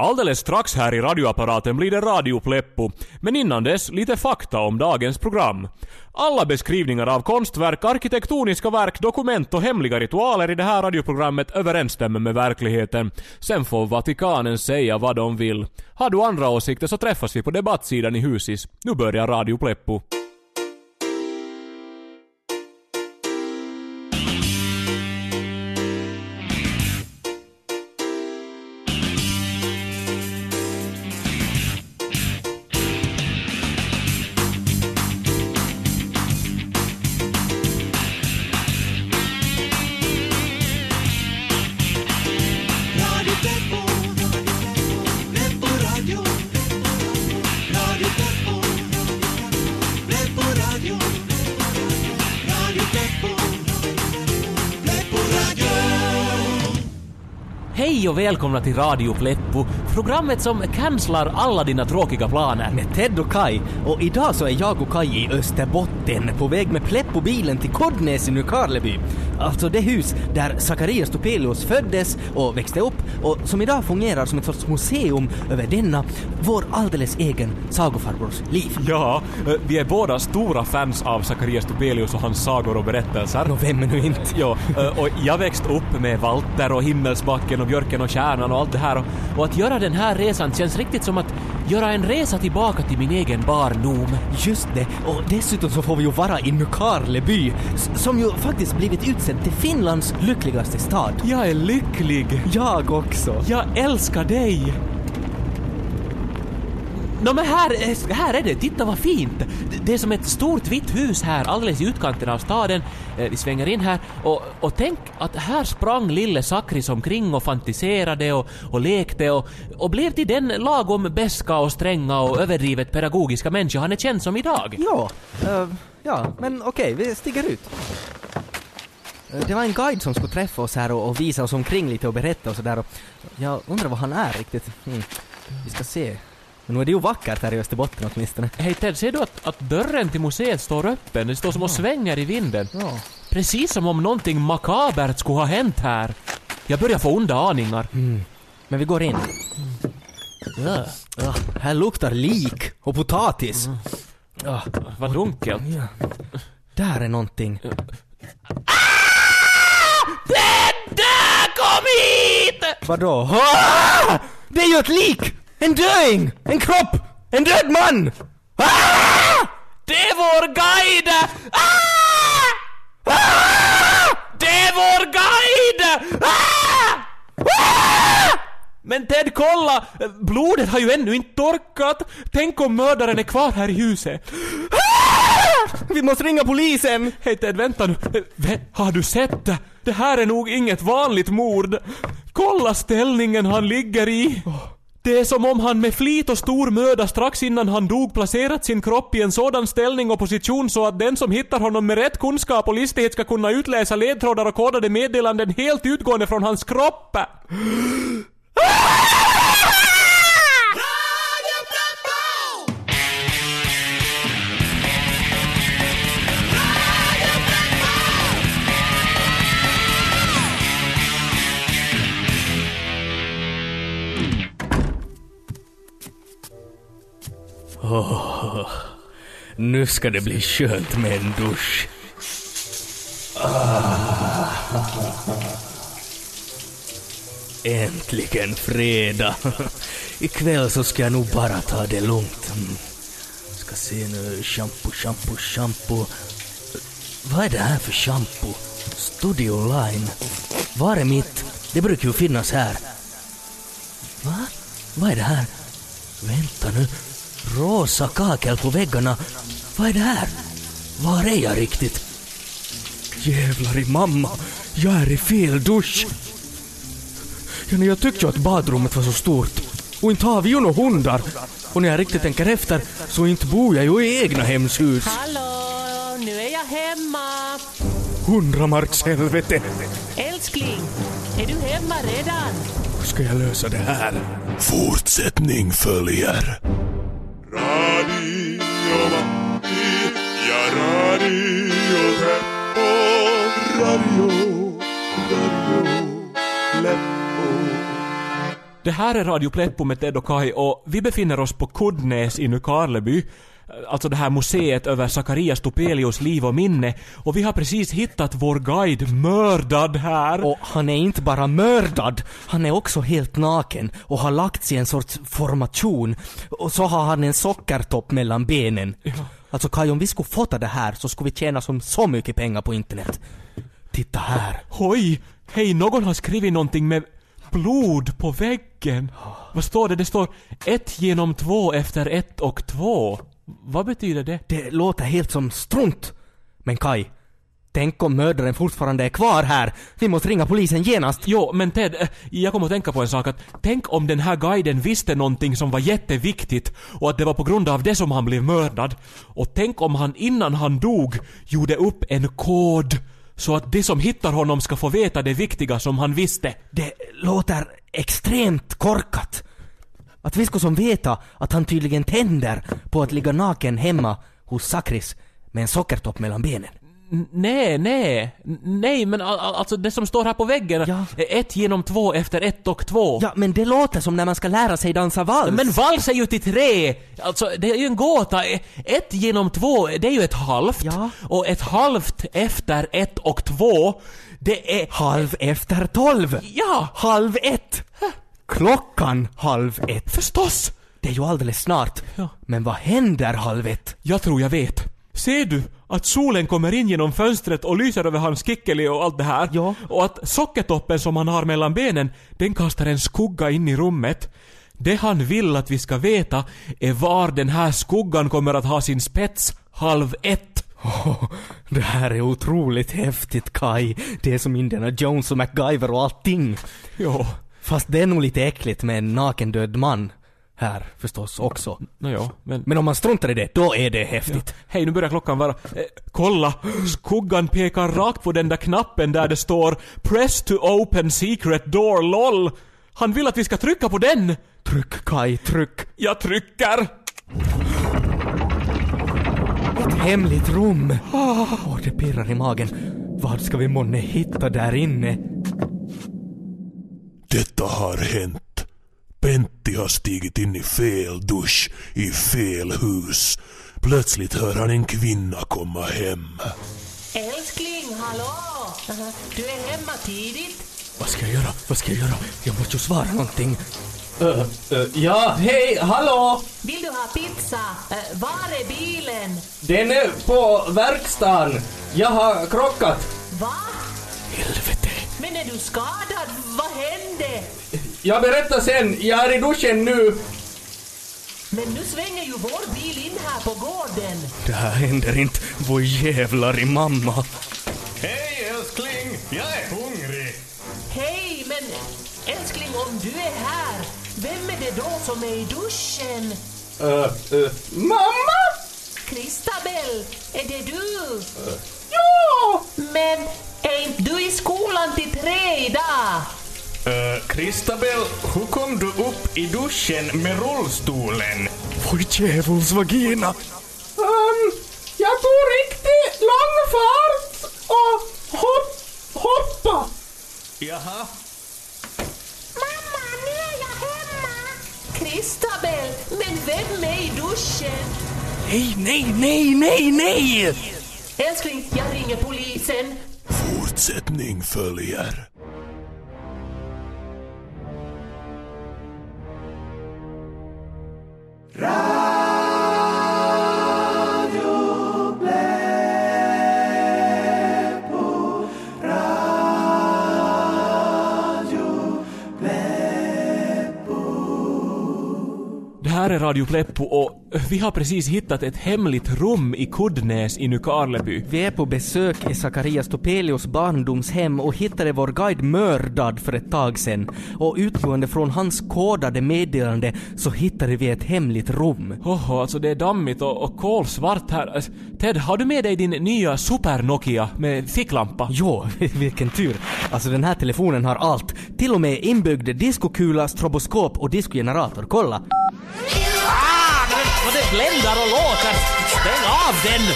Alldeles strax här i radioapparaten blir det radiopleppo, men innan dess lite fakta om dagens program. Alla beskrivningar av konstverk, arkitektoniska verk, dokument och hemliga ritualer i det här radioprogrammet överensstämmer med verkligheten. Sen får Vatikanen säga vad de vill. Har du andra åsikter så träffas vi på debattsidan i Husis. Nu börjar Radio Pleppo. Hej och välkomna till Radio Pleppo, programmet som cancelar alla dina tråkiga planer. med Ted och Kai och idag så är jag och Kai i Österbotten på väg med Pleppo-bilen till Kodnäs i Nykarleby. Alltså det hus där Zacharias Topelius föddes och växte upp och som idag fungerar som ett sorts museum över denna, vår alldeles egen sagofarbrors liv. Ja, eh, vi är båda stora fans av Zacharias Tobelius och hans sagor och berättelser. Nå, vem är nu inte? Ja, eh, och jag växte upp med Walter och Himmelsbacken och Björken och Kärnan och allt det här och, och att göra den här resan känns riktigt som att göra en resa tillbaka till min egen barndom. Just det, och dessutom så får vi ju vara i Nykarleby, s- som ju faktiskt blivit utsedd till Finlands lyckligaste stad. Jag är lycklig. Jag också. Jag älskar dig. Nå men här, eh, här är det, titta vad fint! Det- är som ett stort vitt hus här alldeles i utkanten av staden. Eh, vi svänger in här och, och tänk att här sprang lille Sakris omkring och fantiserade och, och lekte och, och blev till den lagom beska och stränga och överdrivet pedagogiska människa han är känd som idag. Ja, eh, ja, men okej, vi stiger ut. Eh, det var en guide som skulle träffa oss här och, och visa oss omkring lite och berätta och sådär jag undrar vad han är riktigt. Mm. Vi ska se. Men nu är det ju vackert här i Österbotten åtminstone. Hej Ted, ser du att, att dörren till museet står öppen? Det står som och svänger i vinden. Ja. Precis som om någonting makabert skulle ha hänt här. Jag börjar få onda aningar. Men vi går in. Ja. Ja, här luktar lik och potatis. Ja, Vad dunkelt. ja. Där är någonting. Där, kom hit! Vadå? Ah! Det är ju ett lik! En döing! En kropp! En död man! Ah! Det är vår guide! Ah! Ah! Det är vår guide! Ah! Ah! Men Ted, kolla! Blodet har ju ännu inte torkat. Tänk om mördaren är kvar här i huset. Ah! Vi måste ringa polisen! Hej Ted, vänta nu. Vä- Har du sett det? Det här är nog inget vanligt mord. Kolla ställningen han ligger i. Det är som om han med flit och stor möda strax innan han dog placerat sin kropp i en sådan ställning och position så att den som hittar honom med rätt kunskap och listighet ska kunna utläsa ledtrådar och kodade meddelanden helt utgående från hans kropp. Oh, nu ska det bli skönt med en dusch. Ah. Äntligen fredag. Ikväll så ska jag nog bara ta det lugnt. Mm. Ska se nu, shampoo, shampoo, shampoo. Vad är det här för shampoo? Studio Line. Var är mitt? Det brukar ju finnas här. Va? Vad är det här? Vänta nu. Rosa kakel på väggarna. Vad är det här? Var är jag riktigt? Jävlar i mamma. Jag är i fel dusch. Ja, jag tyckte ju att badrummet var så stort. Och inte har vi ju några hundar. Och när jag riktigt tänker efter så inte bor jag ju i egna hemshus. Hallå, nu är jag hemma. Hundramarkshelvete. Älskling, är du hemma redan? Hur ska jag lösa det här? Fortsättning följer. Det här är Radio Pleppo med Ted och Kai och vi befinner oss på Kuddnäs i Nykarleby. Alltså det här museet över Zacharias Topelius liv och minne. Och vi har precis hittat vår guide mördad här. Och han är inte bara mördad, han är också helt naken och har lagts i en sorts formation. Och så har han en sockertopp mellan benen. Alltså Kaj, om vi skulle fota det här så skulle vi tjäna som så mycket pengar på internet. Titta här. Oj! Hej, någon har skrivit någonting med blod på väggen. Vad står det? Det står ett genom två efter ett och två. Vad betyder det? Det låter helt som strunt. Men Kaj, tänk om mördaren fortfarande är kvar här. Vi måste ringa polisen genast. Jo, men Ted, eh, jag kommer att tänka på en sak att tänk om den här guiden visste någonting som var jätteviktigt och att det var på grund av det som han blev mördad. Och tänk om han innan han dog gjorde upp en kod så att de som hittar honom ska få veta det viktiga som han visste. Det låter extremt korkat. Att vi ska som veta att han tydligen tänder på att ligga naken hemma hos Sakris med en sockertopp mellan benen. Nej, nej, nej men al- al- alltså det som står här på väggen. Ja. Ett genom två efter ett och två. Ja, men det låter som när man ska lära sig dansa vals. Men vals är ju till tre! Alltså det är ju en gåta. Ett genom två, det är ju ett halvt. Ja. Och ett halvt efter ett och två, det är... Halv efter tolv! Ja! Halv ett! Klockan halv ett. Förstås! Det är ju alldeles snart. Ja. Men vad händer halv ett? Jag tror jag vet. Ser du att solen kommer in genom fönstret och lyser över hans kickeli och allt det här? Ja. Och att sockertoppen som han har mellan benen, den kastar en skugga in i rummet. Det han vill att vi ska veta är var den här skuggan kommer att ha sin spets halv ett. Åh, det här är otroligt häftigt Kai. Det är som Indiana Jones och MacGyver och allting. Jo. Fast det är nog lite äckligt med en nakendöd man. Här förstås också. Nåja, men... Men om man struntar i det, då är det häftigt. Hej, nu börjar klockan vara... Eh, kolla! Skuggan pekar rakt på den där knappen där det står “Press to open secret door LOL”. Han vill att vi ska trycka på den! Tryck Kai, tryck. Jag trycker! Ett hemligt rum. Åh, det pirrar i magen. Vad ska vi månne hitta där inne? Detta har hänt. Pentti har stigit in i fel dusch i fel hus. Plötsligt hör han en kvinna komma hem. Älskling, hallå! Du är hemma tidigt? Vad ska jag göra? Vad ska jag göra? Jag måste ju svara någonting. Ja, hej, hallå! Vill du ha pizza? Eh, var är bilen? Den är på verkstaden. Jag har krockat. Va? Helvete. Men är du skadad? Vad hände? Jag berättar sen, jag är i duschen nu. Men nu svänger ju vår bil in här på gården. Det här händer inte. Vår jävlar i mamma. Hej älskling, jag är hungrig. Hej, men älskling om du är här, vem är det då som är i duschen? Uh, uh, mamma! Kristabell, är det du? Ja! Men är inte du i skolan till tre idag? Uh, Kristabel, hur kom du upp i duschen med rullstolen? Vår djävuls vagina. Um, jag tog riktigt lång fart och hopp, hoppa. Jaha. Mamma, nu är jag hemma! Kristabell, men vem är i duschen? Nej, nej, nej, nej, nej! Älskling, jag ringer polisen. Fortsättning följer. Är Radio Pleppo och vi har precis hittat ett hemligt rum i Kuddnäs i Nykarleby. Vi är på besök i Zacharias Topelius barndomshem och hittade vår guide mördad för ett tag sedan. Och utgående från hans kodade meddelande så hittade vi ett hemligt rum. Oho, alltså det är dammigt och, och kolsvart här. Alltså, Ted, har du med dig din nya Super Nokia med ficklampa? Jo, vilken tur. Alltså den här telefonen har allt. Till och med inbyggd diskokula, stroboskop och diskogenerator. Kolla! Ah, vad det bländar och låter! Stäng av den!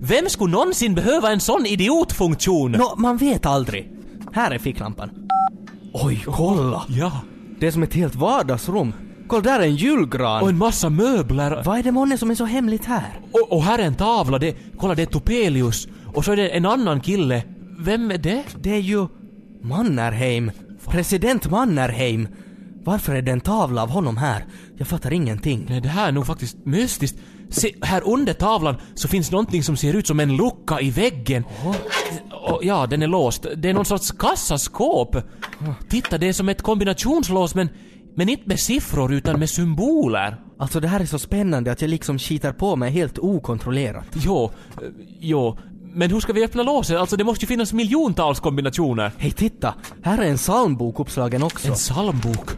Vem skulle någonsin behöva en sån idiotfunktion? Nå, man vet aldrig. Här är ficklampan. Oj, kolla! Ja. Det är som ett helt vardagsrum. Kolla, där är en julgran. Och en massa möbler. Vad är det månne som är så hemligt här? Och, och här är en tavla. Det, kolla, det är Topelius. Och så är det en annan kille. Vem är det? Det är ju Mannerheim. President Mannerheim. Varför är det en tavla av honom här? Jag fattar ingenting. Nej, det här är nog faktiskt mystiskt. Se, här under tavlan så finns någonting som ser ut som en lucka i väggen. Och, ja, den är låst. Det är någon sorts kassaskåp. Titta, det är som ett kombinationslås men, men inte med siffror utan med symboler. Alltså det här är så spännande att jag liksom kitar på mig helt okontrollerat. Jo, jo. Men hur ska vi öppna låset? Alltså det måste ju finnas miljontals kombinationer. Hej titta! Här är en psalmbok uppslagen också. En psalmbok.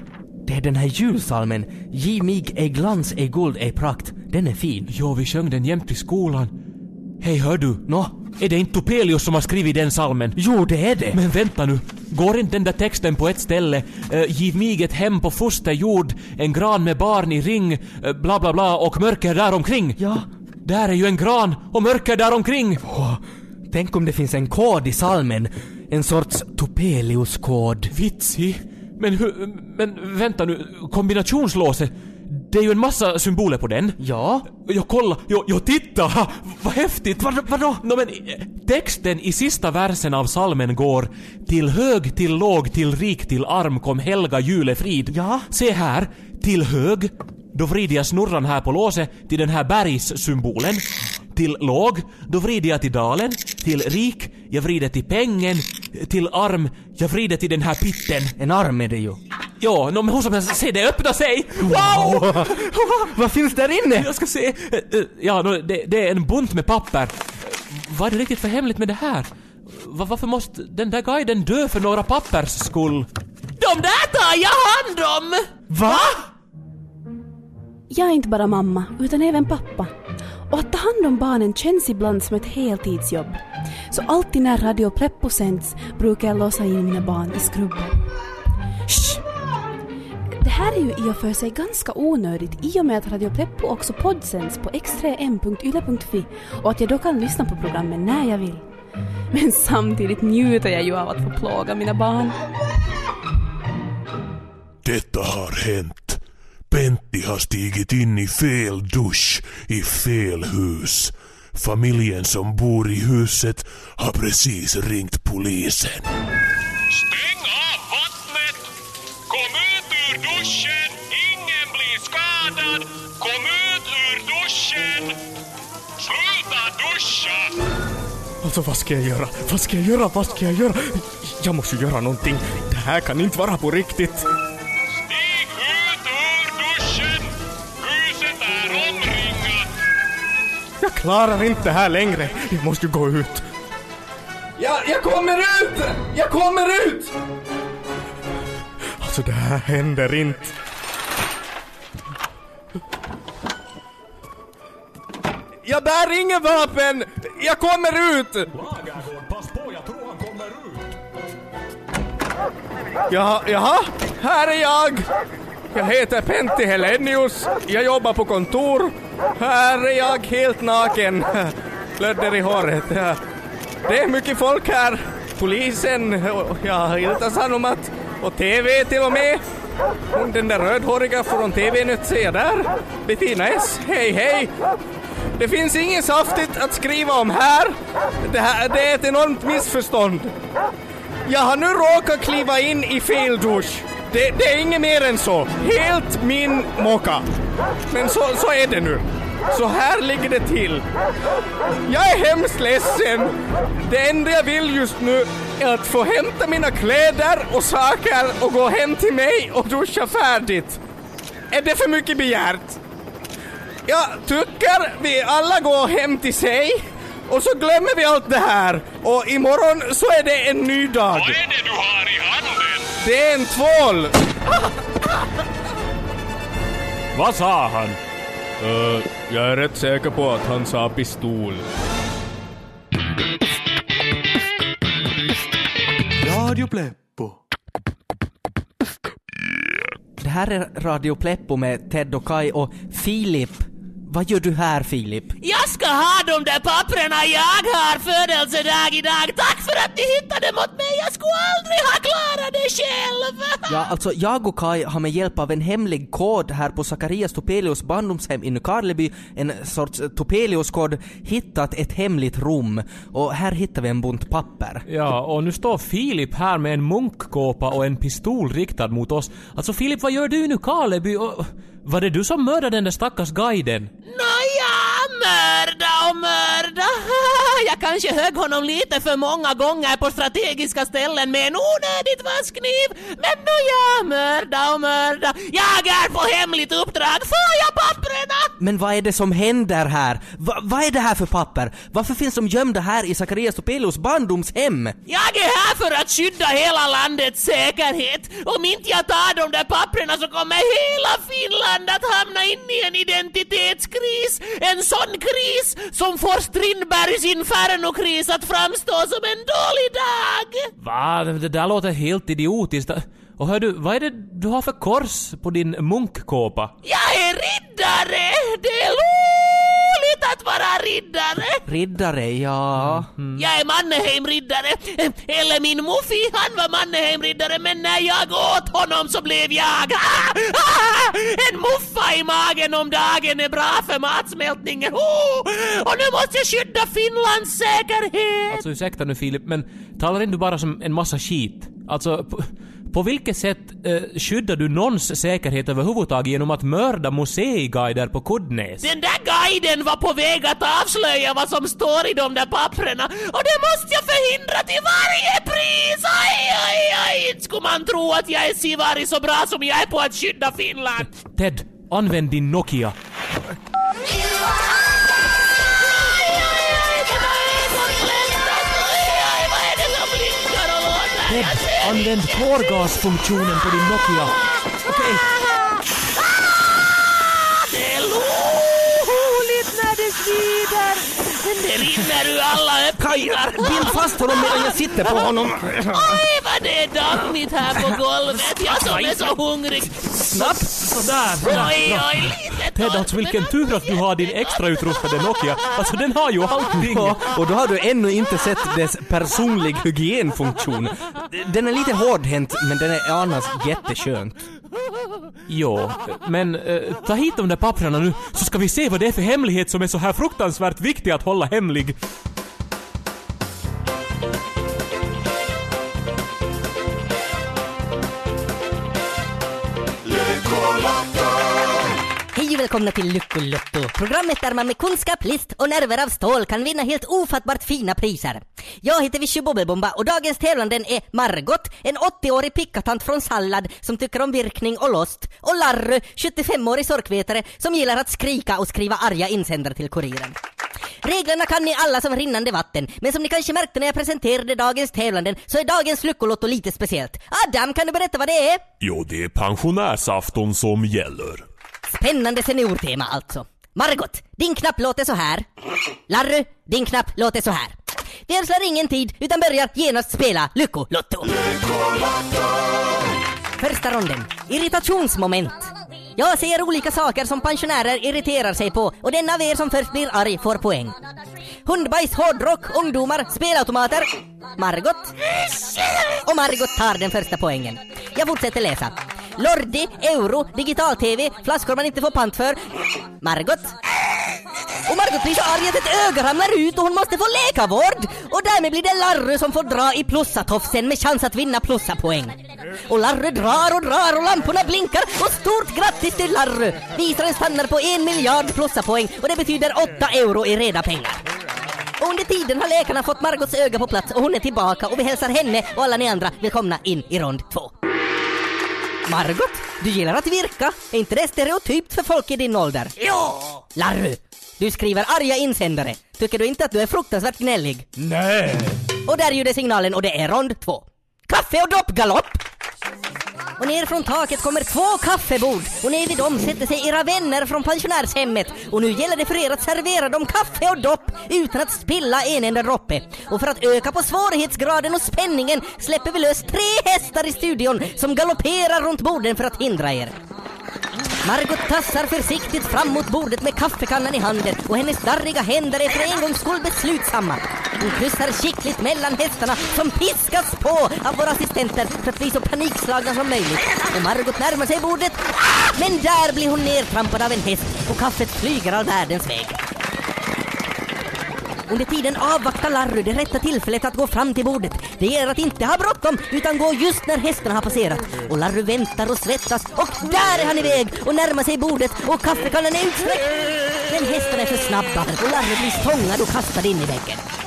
Det är den här julsalmen. Giv mig ej glans, ej guld, ej prakt. Den är fin. Jo, vi sjöng den jämt i skolan. Hej, hör du? Nå? Är det inte Topelius som har skrivit den salmen? Jo, det är det! Men vänta nu, går inte den där texten på ett ställe? Uh, giv mig ett hem på fosterjord, en gran med barn i ring, eh, bla bla bla och mörker där omkring. Ja. Där är ju en gran och mörker där omkring. Åh, tänk om det finns en kod i salmen. En sorts Topelius-kod. Vitsig. Men hur, men vänta nu, kombinationslåset. Det är ju en massa symboler på den. Ja? Jag kolla, jag, jag titta! Ha, Vad häftigt! Vad, vadå? Nå men, texten i sista versen av salmen går Till hög, till låg, till rik, till arm kom Helga julefrid. Ja? Se här, till hög. Då vrider jag snurran här på låset till den här bergssymbolen. Till låg, då vrider jag till dalen. Till rik, jag vrider till pengen. Till arm, jag vrider till den här pitten. En arm är det ju. Ja, no, men hur som helst, se det öppna sig! Wow! Vad finns där inne? Jag ska se. Eh, eh, Ja, no, det, det är en bunt med papper. Vad är det riktigt för hemligt med det här? Va- varför måste den där guiden dö för några pappers skull? De där tar jag hand om! Va? Jag är inte bara mamma, utan även pappa. Och att ta hand om barnen känns ibland som ett heltidsjobb. Så alltid när Radio Preppo sänds brukar jag låsa in mina barn i skrubben. Shh! Det här är ju i och för sig ganska onödigt i och med att Radio Preppo också poddsänds på x3m.yle.fi och att jag då kan lyssna på programmen när jag vill. Men samtidigt njuter jag ju av att få plåga mina barn. Detta har hänt. Pentti har stigit in i fel dusch i fel hus. Familjen som bor i huset har precis ringt polisen. Stäng av vattnet! Kom ut ur duschen! Ingen blir skadad! Kom ut ur duschen! Sluta duscha! Alltså vad ska jag göra? Vad ska jag göra? Vad ska jag göra? Jag måste göra någonting. Det här kan inte vara på riktigt. Klarar inte det här längre. Jag måste gå ut. Ja, jag kommer ut! Jag kommer ut! Alltså det här händer inte. Jag bär inget vapen! Jag kommer ut! Lagergård, pass på, jag tror han kommer ut! Jaha, jaha, här är jag! Jag heter Pentti Helenius, jag jobbar på kontor. Här är jag helt naken. Klödder i håret. Ja. Det är mycket folk här. Polisen, och ja, Ilta Sanomat och TV till och med. Hon den där rödhåriga från TV-nytt ser jag där. Bettina S, hej hej. Det finns inget saftigt att skriva om här. Det, här, det är ett enormt missförstånd. Jag har nu råkat kliva in i fel dusch. Det, det är inget mer än så. Helt min mocka. Men så, så är det nu. Så här ligger det till. Jag är hemskt ledsen. Det enda jag vill just nu är att få hämta mina kläder och saker och gå hem till mig och duscha färdigt. Är det för mycket begärt? Jag tycker vi alla går hem till sig och så glömmer vi allt det här och imorgon så är det en ny dag. Vad är det du har i handen? Det är en tvål. Vad sa han? Uh, jag är rätt säker på att han sa pistol. Radio Pleppo. Det här är Radio Pleppo med Ted och Kai och Filip. Vad gör du här Filip? Jag ska ha de där papperna jag har födelsedag idag. Tack för att ni hittade dem åt mig! jag skulle aldrig ha klarat det själv! Ja, alltså jag och Kai har med hjälp av en hemlig kod här på Zacharias Topelius barndomshem i Nykarleby, en sorts Topelius-kod, hittat ett hemligt rum. Och här hittar vi en bunt papper. Ja, och nu står Filip här med en munkkåpa och en pistol riktad mot oss. Alltså Filip, vad gör du nu Karleby? Och, var det du som mördade den där stackars guiden? Nåja, mörda och mörda. Jag kanske högg honom lite för många gånger på strategiska ställen med en onödigt vass kniv. Men nåja, mörda och mörda. Jag är på hemligt uppdrag. Får jag papprena? Men vad är det som händer här? Va, vad är det här för papper? Varför finns de gömda här i Zacharias Topelius barndomshem? Jag är här för att skydda hela landets säkerhet. Om inte jag tar de där papperna så kommer hela Finland att hamna in i en identitetskris. En sån kris som får Strindbergs Inferno-kris att framstå som en dålig dag. Va? Det där låter helt idiotiskt. Och hör du, vad är det du har för kors på din munkkåpa? Jag är riddare! Det är vara riddare! Riddare, ja... Jag är Mannerheim-riddare. Eller min muffi, han var Mannerheim-riddare men när jag åt honom så blev jag ah, ah, en muffa i magen om dagen är bra för matsmältningen. Oh, och nu måste jag skydda Finlands säkerhet. Alltså ursäkta nu Filip, men talar inte du bara som en massa skit? Alltså, på vilket sätt eh, skyddar du någons säkerhet överhuvudtaget genom att mörda museiguider på Kuddnäs? Den där guiden var på väg att avslöja vad som står i de där papprena och det måste jag förhindra till varje pris! Aj, aj, aj! Inte skulle man tro att jag är sivari så bra som jag är på att skydda Finland! Ted, använd din Nokia. Ted, använd tårgasfunktionen på din Nokia. Okej, Det är roligt när det svider! Det rinner ur alla öppningar! bind fast honom medan jag sitter på honom. Oj, vad det är dammigt här på golvet! Jag som är så hungrig! Snabbt! Sådär, Oj, oj, lite alltså vilken tur att du har din extrautrustade Nokia. Alltså den har ju allting. Ja, och då har du ännu inte sett dess personlig hygienfunktion. Den är lite hårdhänt, men den är annars jätteskönt. Jo, men eh, ta hit de där papperna nu så ska vi se vad det är för hemlighet som är så här fruktansvärt viktig att hålla hemlig. Välkomna till Lyckolotto, programmet där man med kunskap, list och nerver av stål kan vinna helt ofattbart fina priser. Jag heter Vichy Bubbelbomba och dagens tävlande är Margot, en 80-årig pickatant från Sallad som tycker om virkning och lost, och Larry, 75-årig sorkvetare som gillar att skrika och skriva arga insändare till Kuriren. Reglerna kan ni alla som rinnande vatten, men som ni kanske märkte när jag presenterade dagens tävlanden så är dagens Lyckolotto lite speciellt. Adam, kan du berätta vad det är? Jo, det är pensionärsafton som gäller. Spännande seniortema alltså. Margot, din knapp låter så här. Larry, din knapp låter så här. Vi ödslar ingen tid utan börjar genast spela Lyckolotto. Första ronden. Irritationsmoment. Jag säger olika saker som pensionärer irriterar sig på och den av er som först blir arg får poäng. Hundbajs, hårdrock, ungdomar, spelautomater. Margot. Och Margot tar den första poängen. Jag fortsätter läsa. Lordi, euro, digital-tv, flaskor man inte får pant för. Margot. Och Margot blir så arg att ett öga ramlar ut och hon måste få läkarvård. Och därmed blir det Larry som får dra i plussatofsen med chans att vinna plussapoäng. Och Larry drar och drar och lamporna blinkar och stort grattis till Larry! Visaren stannar på en miljard plussapoäng och det betyder 8 euro i reda pengar. Och under tiden har läkarna fått Margots öga på plats och hon är tillbaka och vi hälsar henne och alla ni andra välkomna in i rond två. Margot, du gillar att virka. Är inte det stereotypt för folk i din ålder? Ja! Larry, du skriver arga insändare. Tycker du inte att du är fruktansvärt gnällig? Nej! Och där ljuder signalen och det är rond två. Kaffe och doppgalopp! Och ner från taket kommer två kaffebord och ner vid dem sätter sig era vänner från pensionärshemmet och nu gäller det för er att servera dem kaffe och dopp utan att spilla en enda droppe. Och för att öka på svårighetsgraden och spänningen släpper vi lös tre hästar i studion som galopperar runt borden för att hindra er. Margot tassar försiktigt fram mot bordet med kaffekannan i handen och hennes darriga händer är för en gångs skull beslutsamma. Hon kryssar skickligt mellan hästarna som piskas på av våra assistenter för att bli så panikslagna som möjligt. Och Margot närmar sig bordet, men där blir hon nertrampad av en häst och kaffet flyger all världens väg. Under tiden avvaktar Larry det rätta tillfället att gå fram till bordet. Det är att inte ha bråttom utan gå just när hästarna har passerat. Och Larry väntar och svettas och där är han iväg och närmar sig bordet och kaffekannan är utsträckt. Men hästarna är för snabba och Larry blir stångad och kastad in i väggen.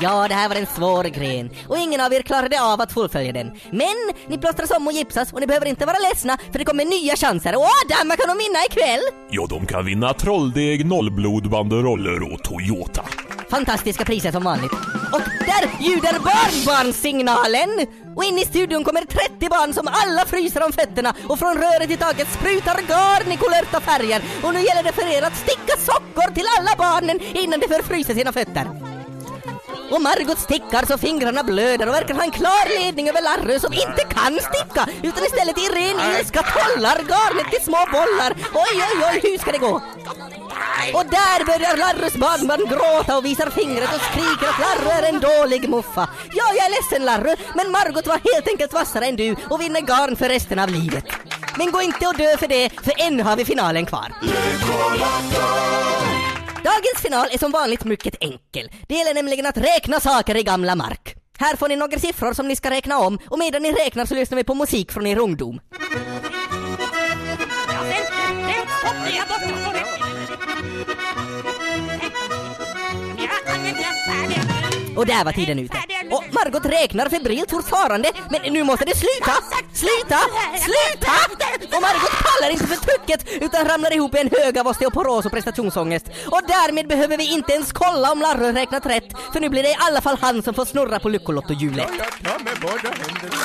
Ja, det här var en svår gren och ingen av er klarade av att fullfölja den. Men ni plåstras om och gipsas och ni behöver inte vara ledsna för det kommer nya chanser. Och Adam, vad kan de vinna ikväll? Ja, de kan vinna trolldeg, nollblod, banderoller och Toyota. Fantastiska priser som vanligt. Och där ljuder barnbarnssignalen! Och in i studion kommer 30 barn som alla fryser om fötterna och från röret i taket sprutar garn i kulörta färger. Och nu gäller det för er att sticka sockor till alla barnen innan de förfryser sina fötter. Och Margot stickar så fingrarna blöder och verkar ha en klar ledning över Larry som inte kan sticka utan istället i ren ilska tollar garnet till små bollar. Oj, oj, oj, hur ska det gå? Och där börjar Larrys barnbarn gråta och visar fingret och skriker att Larry är en dålig muffa. Ja, jag är ledsen Larry, men Margot var helt enkelt vassare än du och vinner garn för resten av livet. Men gå inte och dö för det, för ännu har vi finalen kvar. Dagens final är som vanligt mycket enkel. Det gäller nämligen att räkna saker i gamla mark. Här får ni några siffror som ni ska räkna om och medan ni räknar så lyssnar vi på musik från er ungdom. Och där var tiden ute. Och Margot räknar febrilt fortfarande, men nu måste det sluta! Sluta! Sluta! Och Margot pallar inte för trycket utan ramlar ihop i en hög av osteoporos och prestationsångest. Och därmed behöver vi inte ens kolla om Larry räknat rätt, för nu blir det i alla fall han som får snurra på Lyckolotto-hjulet. Jag tar med båda händerna.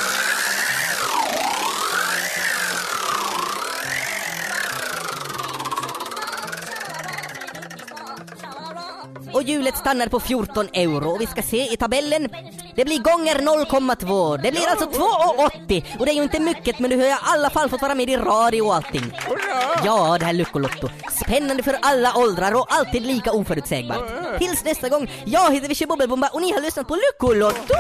Och hjulet stannar på 14 euro och vi ska se i tabellen. Det blir gånger 0,2. Det blir alltså 2,80 och det är ju inte mycket men du har i alla fall fått vara med i radio och allting. Ja, det här Lyckolotto. Spännande för alla åldrar och alltid lika oförutsägbart. Tills nästa gång, jag heter Vichy Bubbelbomba och ni har lyssnat på Lyckolotto!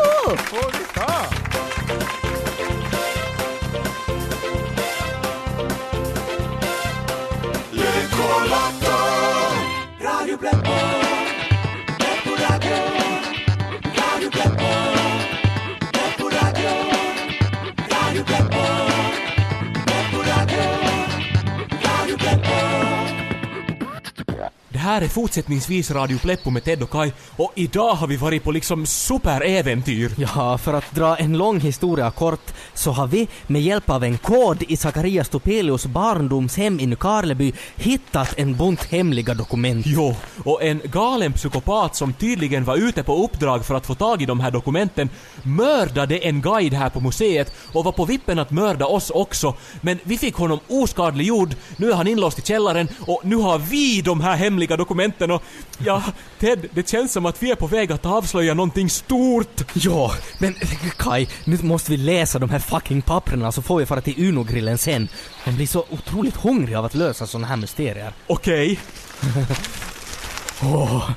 Här är fortsättningsvis Radio Pleppo med Ted och Kai och idag har vi varit på liksom superäventyr. Ja, för att dra en lång historia kort så har vi med hjälp av en kod i Zacharias Topelius barndomshem i Nykarleby hittat en bunt hemliga dokument. Jo, och en galen psykopat som tydligen var ute på uppdrag för att få tag i de här dokumenten mördade en guide här på museet och var på vippen att mörda oss också. Men vi fick honom oskadliggjord, nu är han inlåst i källaren och nu har vi de här hemliga dokumenten och ja, Ted, det känns som att vi är på väg att avslöja någonting stort. Ja, men Kai, nu måste vi läsa de här fucking papperna så får vi fara till Uno-grillen sen. Man blir så otroligt hungrig av att lösa såna här mysterier. Okej.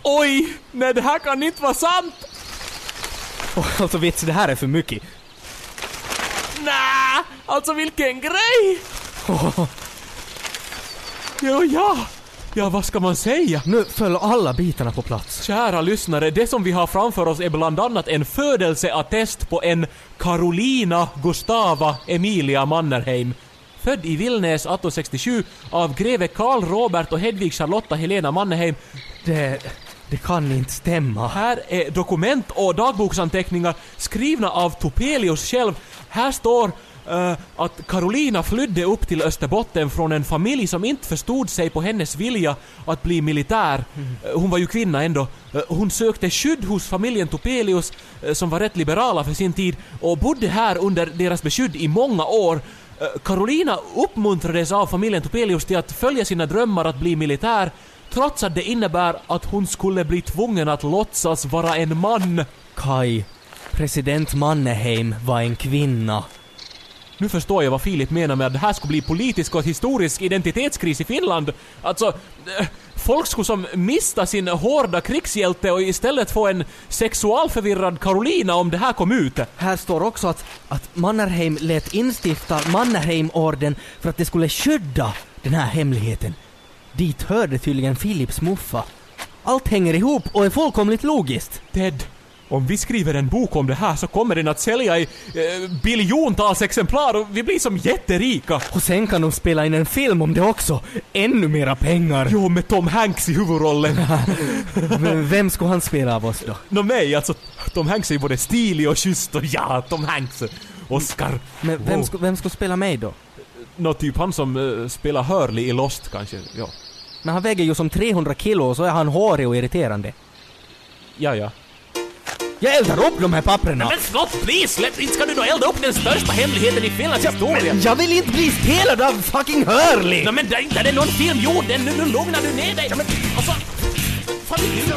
Oj! Nej, det här kan inte vara sant! Oh, alltså vits, det här är för mycket. Nä, alltså vilken grej! Jo, ja. Ja, vad ska man säga? Nu föll alla bitarna på plats. Kära lyssnare, det som vi har framför oss är bland annat en födelseattest på en Carolina Gustava Emilia Mannerheim. Född i Villnäs 1867 av greve Karl Robert och Hedvig Charlotta Helena Mannerheim. Det... det kan inte stämma. Här är dokument och dagboksanteckningar skrivna av Topelius själv. Här står Uh, att Carolina flydde upp till Österbotten från en familj som inte förstod sig på hennes vilja att bli militär. Uh, Hon var ju kvinna ändå. Uh, Hon sökte skydd hos familjen Topelius, som var rätt liberala för sin tid, och bodde här under deras beskydd i många år. Carolina uppmuntrades av familjen Topelius till att följa sina drömmar att bli militär, trots att det innebär att hon skulle bli tvungen att låtsas vara en man. Kai, president Mannerheim var en kvinna. Nu förstår jag vad Filip menar med att det här skulle bli politisk och historisk identitetskris i Finland. Alltså, eh, folk skulle som mista sin hårda krigshjälte och istället få en sexualförvirrad Carolina om det här kom ut. Här står också att, att Mannerheim lät instifta Mannerheimorden för att det skulle skydda den här hemligheten. Dit hörde tydligen Philips muffa. Allt hänger ihop och är fullkomligt logiskt. Ted, om vi skriver en bok om det här så kommer den att sälja i eh, biljontals exemplar och vi blir som jätterika. Och sen kan de spela in en film om det också. Ännu mera pengar. Jo, med Tom Hanks i huvudrollen. Men vem ska han spela av oss då? Nå mig, alltså Tom Hanks är ju både stilig och schysst och ja, Tom Hanks. Oscar. Men vem, Wow. ska, vem ska spela mig då? Nå typ han som uh, spelar Hurley i Lost kanske, ja. Men han väger ju som 300 kilo och så är han hårig och irriterande. Ja, ja. Jag eldar upp de här papperna! Men please! Let, inte ska du då elda upp den största hemligheten i Finlands historia! Jag vill inte bli spelad av fucking Hurley! Nå men där, där är någon film gjord, den, nu, nu lugnar du ner dig! Ja, men, alltså,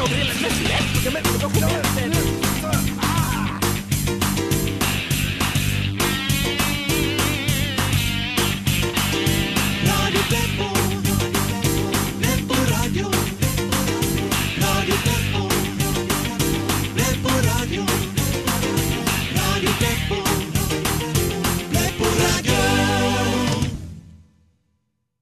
grillen, men släpp! Ja, men,